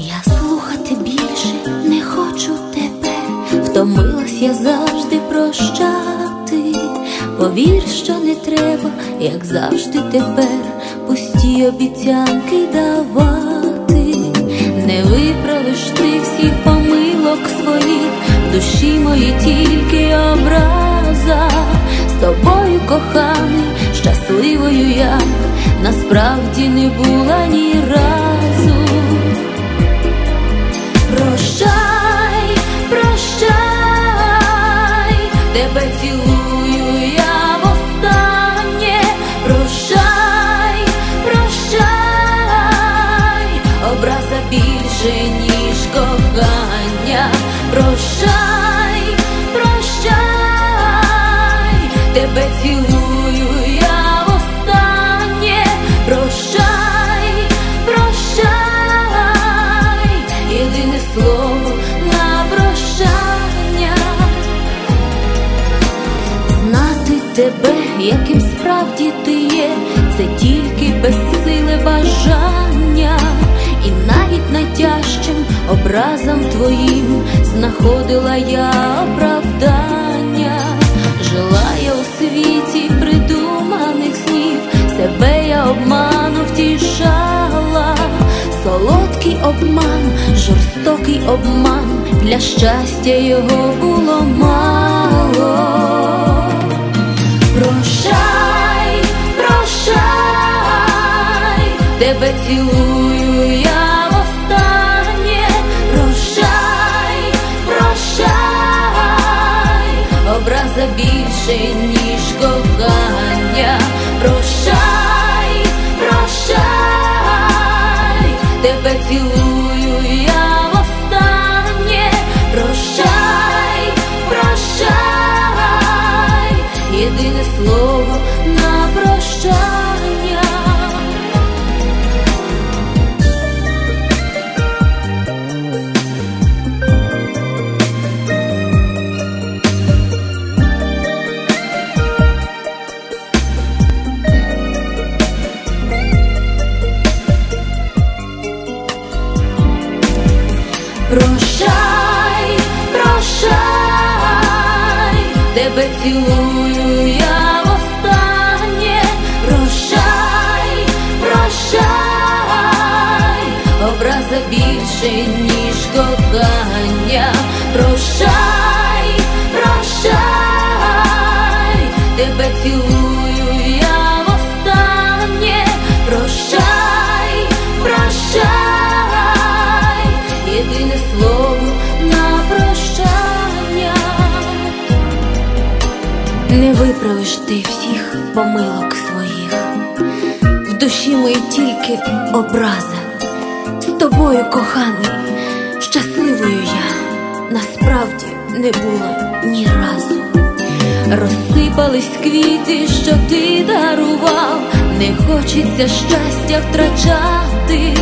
Я слухати більше не хочу тебе, втомилась я завжди прощати, повір, що не треба, як завжди тепер, пусті обіцянки давати, не виправиш ти всіх помилок своїх, душі мої тільки образа, з тобою коханий, щасливою я. Насправді не була ні разу. Тебе, яким справді ти є, це тільки безсиле бажання, і навіть найтяжчим образом твоїм знаходила я оправдання, жила я у світі придуманих снів, себе я обману втішала, солодкий обман, жорстокий обман, для щастя його було мало. Цілую я востаннє, прощай, прощай, образа більше, ніж кохання, цілую я востаннє, прощай, прощай, образа більше, ніж кохання, прощай, прощай, тебе цілую ти всіх помилок своїх, в душі моїй тільки образа. З тобою, коханий, щасливою я насправді не була ні разу. Розсипались квіти, що ти дарував, не хочеться щастя втрачати.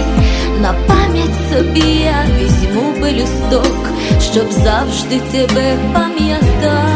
На пам'ять собі я візьму пелюсток, щоб завжди тебе пам'ятати.